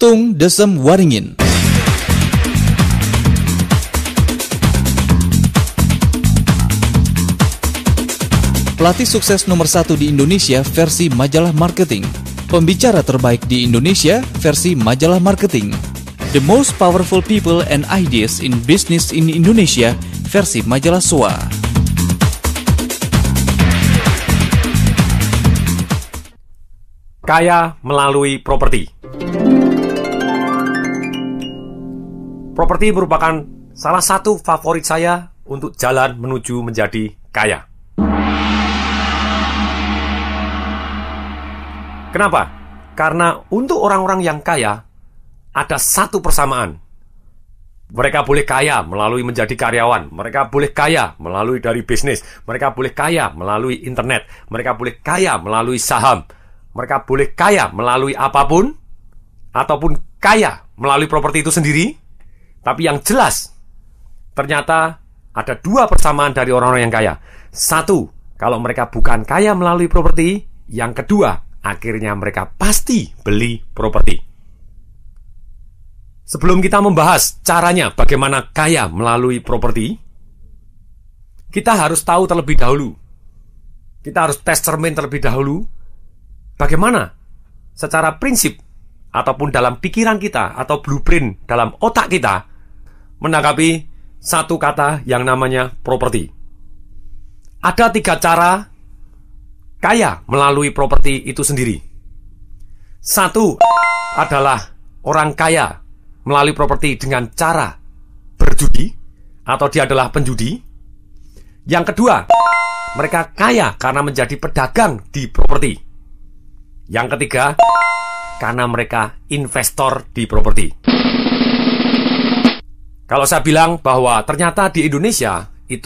Tung Desem Waringin. Pelatih sukses nomor satu di Indonesia versi majalah marketing. Pembicara terbaik di Indonesia versi majalah marketing. The most powerful people and ideas in business in Indonesia versi majalah SOA. Kaya melalui properti. Properti merupakan salah satu favorit saya untuk jalan menuju menjadi kaya. Kenapa? Karena untuk orang-orang yang kaya, ada satu persamaan. Mereka boleh kaya melalui menjadi karyawan, mereka boleh kaya melalui dari bisnis, mereka boleh kaya melalui internet, mereka boleh kaya melalui saham, mereka boleh kaya melalui apa pun, ataupun kaya melalui properti itu sendiri. Tapi yang jelas, ternyata ada dua persamaan dari orang-orang yang kaya. Satu, kalau mereka bukan kaya melalui properti. Yang kedua, akhirnya mereka pasti beli properti. Sebelum kita membahas caranya bagaimana kaya melalui properti, kita harus tahu terlebih dahulu. Kita harus tes cermin terlebih dahulu. Bagaimana secara prinsip ataupun dalam pikiran kita atau blueprint dalam otak kita menanggapi satu kata yang namanya properti. Ada tiga cara kaya melalui properti itu sendiri. Satu adalah orang kaya melalui properti dengan cara berjudi atau dia adalah penjudi. Yang kedua, mereka kaya karena menjadi pedagang di properti. Yang ketiga, karena mereka investor di properti. Kalau saya bilang bahwa ternyata di Indonesia